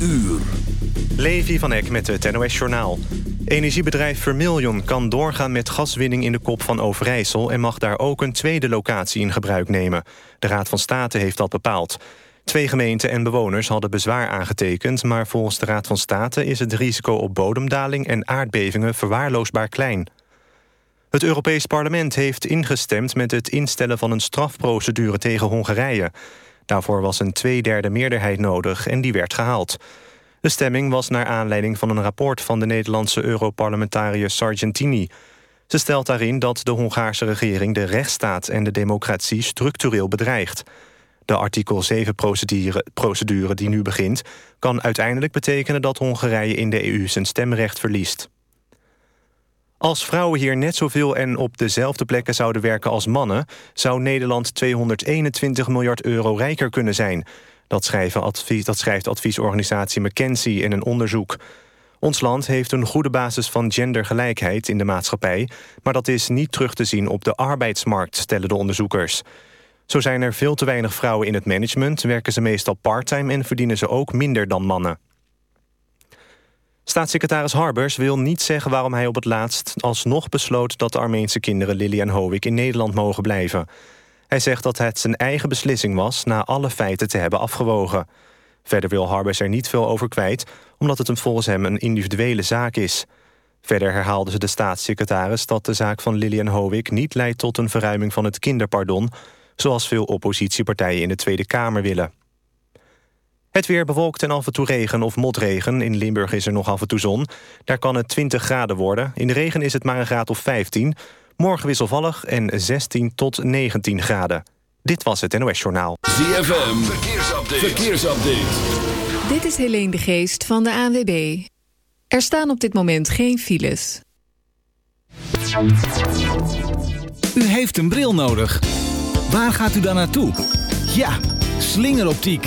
uur. Levi van Eck met het NOS Journaal. Energiebedrijf Vermilion kan doorgaan met gaswinning in de kop van Overijssel... en mag daar ook een tweede locatie in gebruik nemen. De Raad van State heeft dat bepaald. Twee gemeenten en bewoners hadden bezwaar aangetekend... maar volgens de Raad van State is het risico op bodemdaling en aardbevingen verwaarloosbaar klein. Het Europees Parlement heeft ingestemd met het instellen van een strafprocedure tegen Hongarije. Daarvoor was een tweederde meerderheid nodig en die werd gehaald. De stemming was naar aanleiding van een rapport van de Nederlandse Europarlementariër Sargentini. Ze stelt daarin dat de Hongaarse regering de rechtsstaat en de democratie structureel bedreigt. De artikel 7-procedure die nu begint... kan uiteindelijk betekenen dat Hongarije in de EU zijn stemrecht verliest. Als vrouwen hier net zoveel en op dezelfde plekken zouden werken als mannen... zou Nederland 221 miljard euro rijker kunnen zijn. Dat, advies, dat schrijft adviesorganisatie McKinsey in een onderzoek. Ons land heeft een goede basis van gendergelijkheid in de maatschappij... maar dat is niet terug te zien op de arbeidsmarkt, stellen de onderzoekers. Zo zijn er veel te weinig vrouwen in het management... werken ze meestal parttime en verdienen ze ook minder dan mannen. Staatssecretaris Harbers wil niet zeggen waarom hij op het laatst alsnog besloot dat de Armeense kinderen Lily en Hovik in Nederland mogen blijven. Hij zegt dat het zijn eigen beslissing was na alle feiten te hebben afgewogen. Verder wil Harbers er niet veel over kwijt, omdat het hem volgens hem een individuele zaak is. Verder herhaalde ze de staatssecretaris dat de zaak van Lily en Hovik niet leidt tot een verruiming van het kinderpardon, zoals veel oppositiepartijen in de Tweede Kamer willen. Het weer bewolkt en af en toe regen of motregen. In Limburg is er nog af en toe zon. Daar kan het 20 graden worden. In de regen is het maar een graad of 15. Morgen wisselvallig en 16 tot 19 graden. Dit was het NOS Journaal. ZFM, verkeersupdate. verkeersupdate. Dit is Helene de Geest van de ANWB. Er staan op dit moment geen files. U heeft een bril nodig. Waar gaat u dan naartoe? Ja, slingeroptiek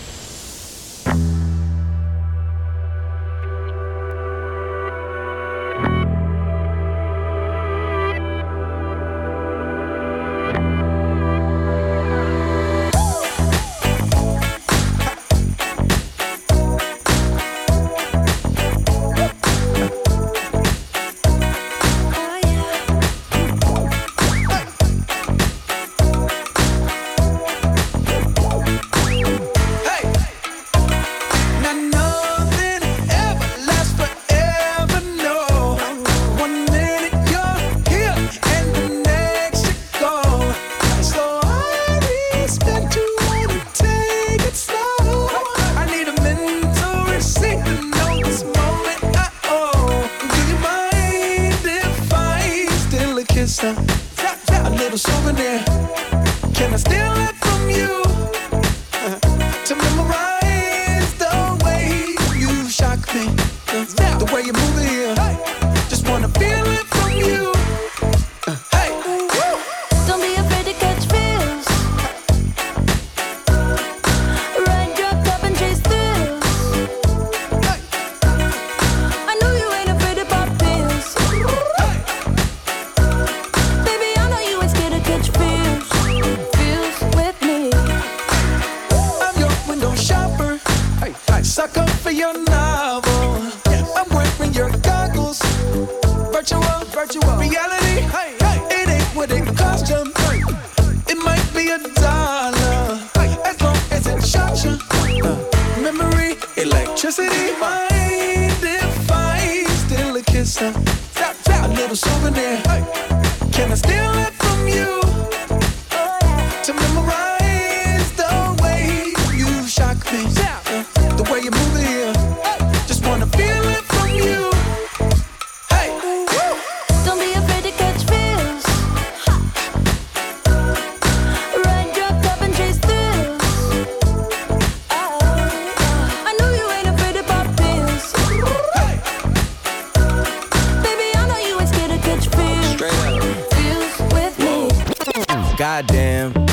little souvenir. Can I steal it from you? To memorize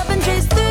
and chase through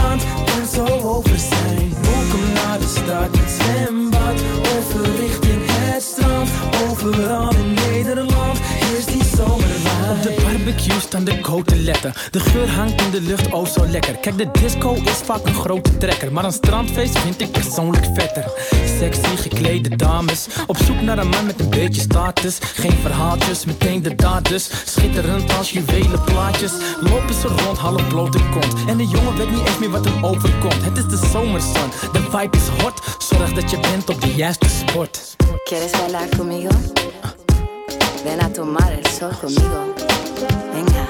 so oversized. de cote letter. De geur hangt in de lucht, oh zo lekker. Kijk, de disco is vaak een grote trekker. Maar een strandfeest vind ik persoonlijk vetter. Sexy geklede dames. Op zoek naar een man met een beetje status. Geen verhaaltjes, meteen de daders. Schitterend als juwelen plaatjes. Lopen ze rond, halen blote kont. En de jongen weet niet eens meer wat hem overkomt. Het is de zomersun, de vibe is hot. Zorg dat je bent op de juiste sport. ¿Quieres bailar conmigo? Ven a tomar el sol conmigo. Venga,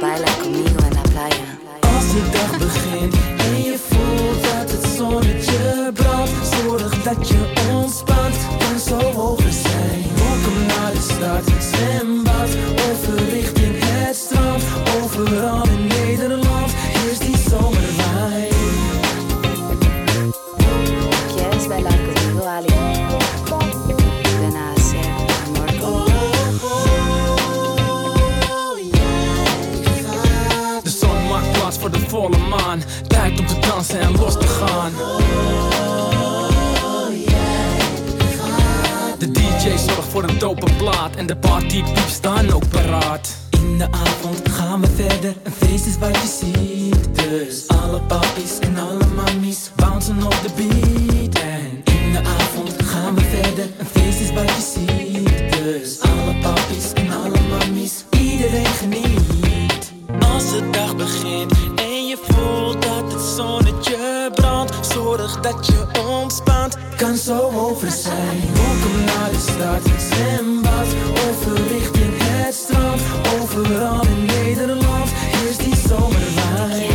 baila conmigo en la playa. Als de dag begint en je voelt dat het zonnetje brandt. Zorg dat je ontspant, kan zo hoog zijn. Welkom naar de stad, zwembad, overrichting het strand. Overal in Nederland en los te gaan. De DJ zorgt voor een dope plaat en de partypieps staan ook paraat. In de avond gaan we verder, een feest is wat je ziet. Dus alle papies en alle mammies bouncen op de beat. En in de avond gaan we verder, een feest is wat je ziet. Dus alle papies en alle mammies, iedereen geniet. Als de dag begint en je voelt dat het zonnetje brandt, zorg dat je ontspant. Kan zo over zijn. Welkom naar de stad, zwembad, overrichting het strand. Overal in Nederland heerst die zomerwijn.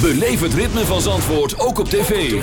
Beleef het ritme van Zandvoort ook op tv.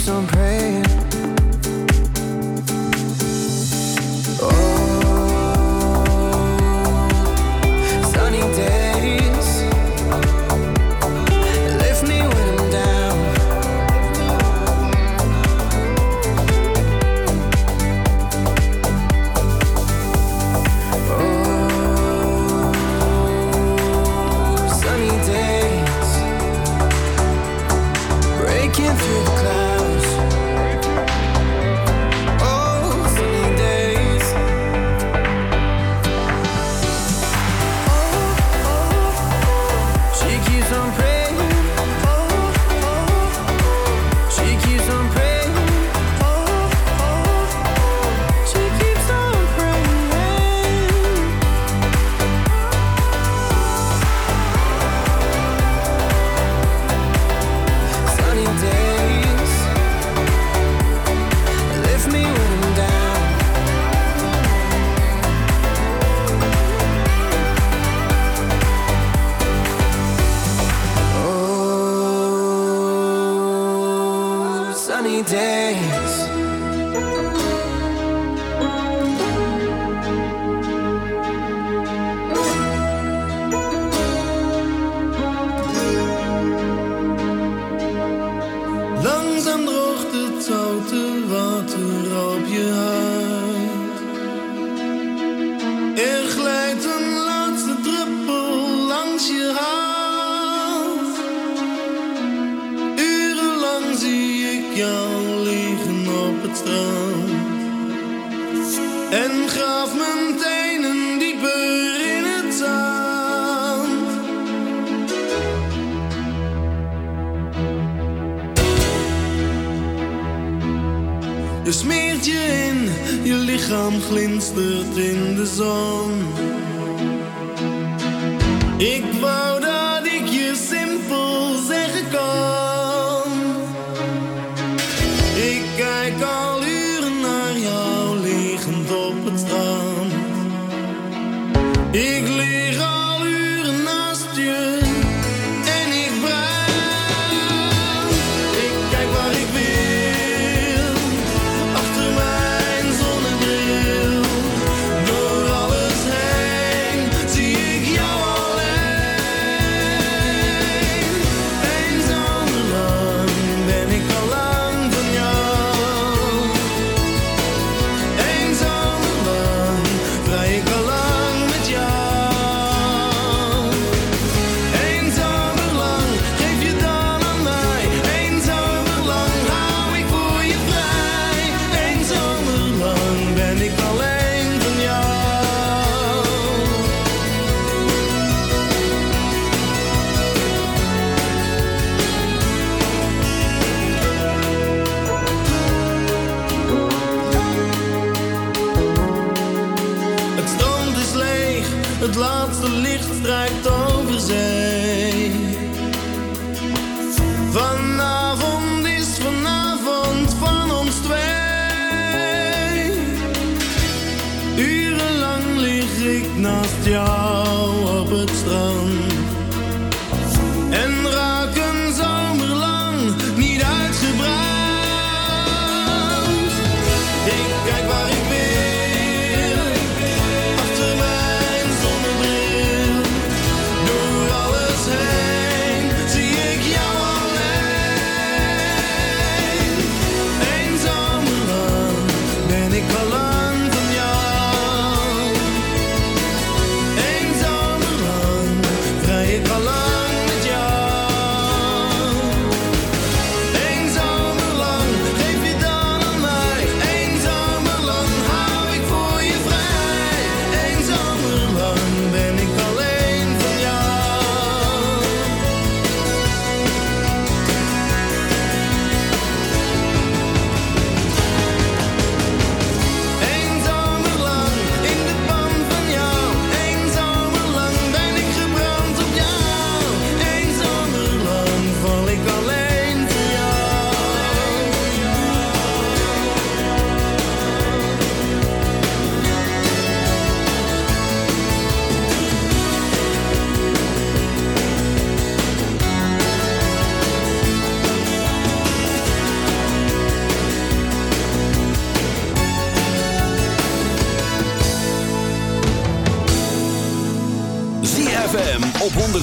keeps on praying.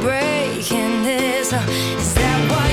breaking this. Is that what?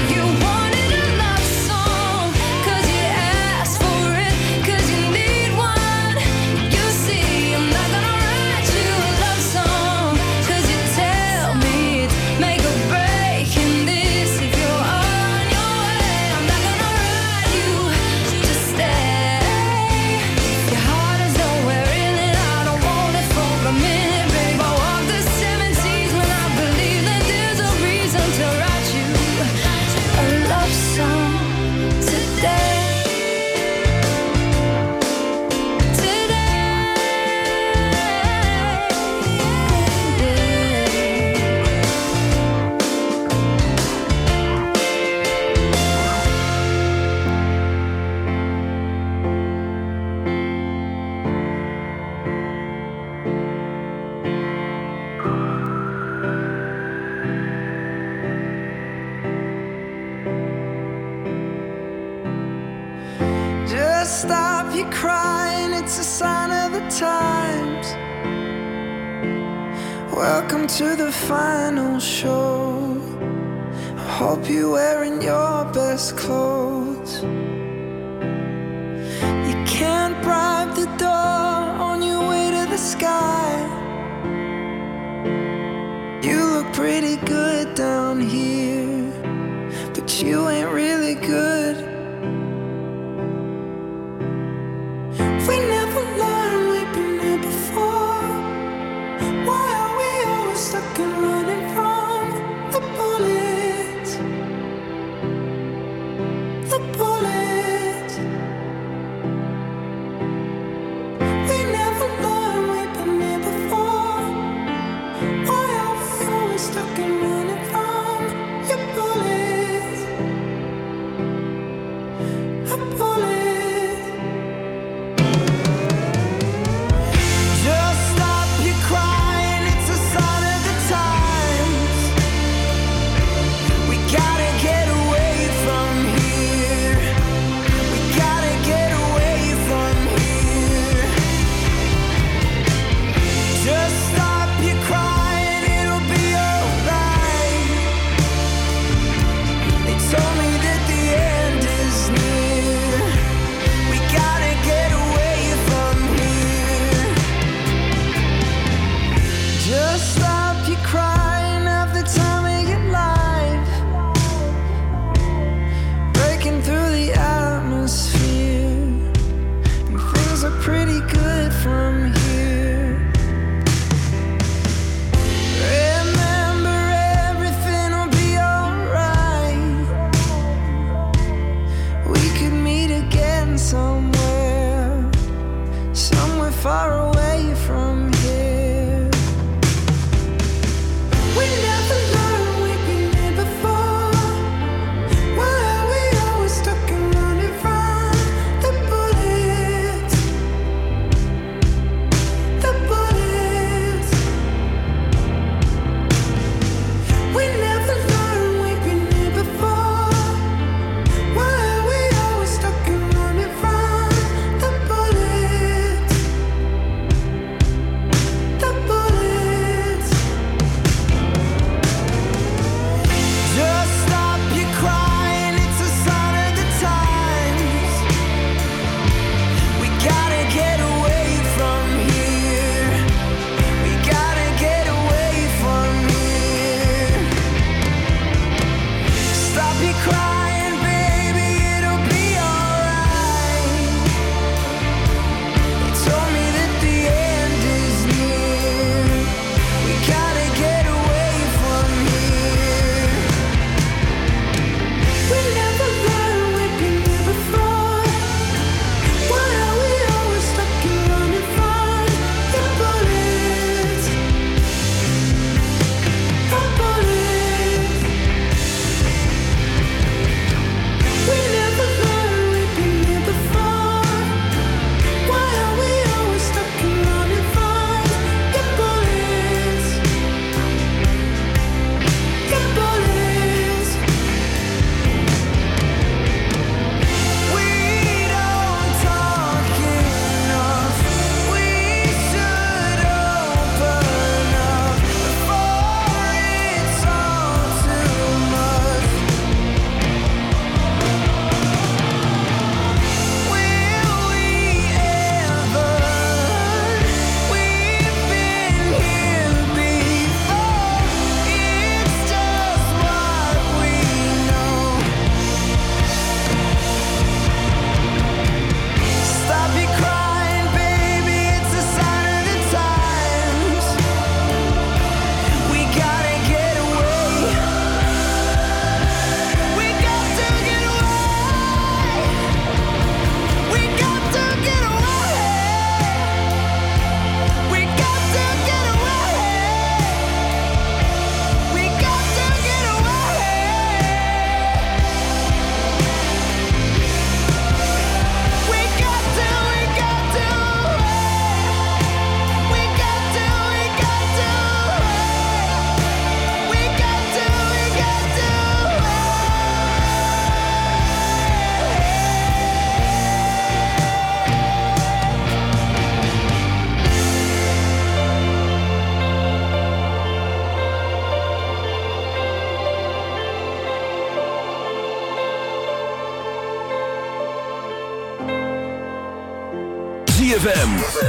Final show.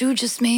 you just made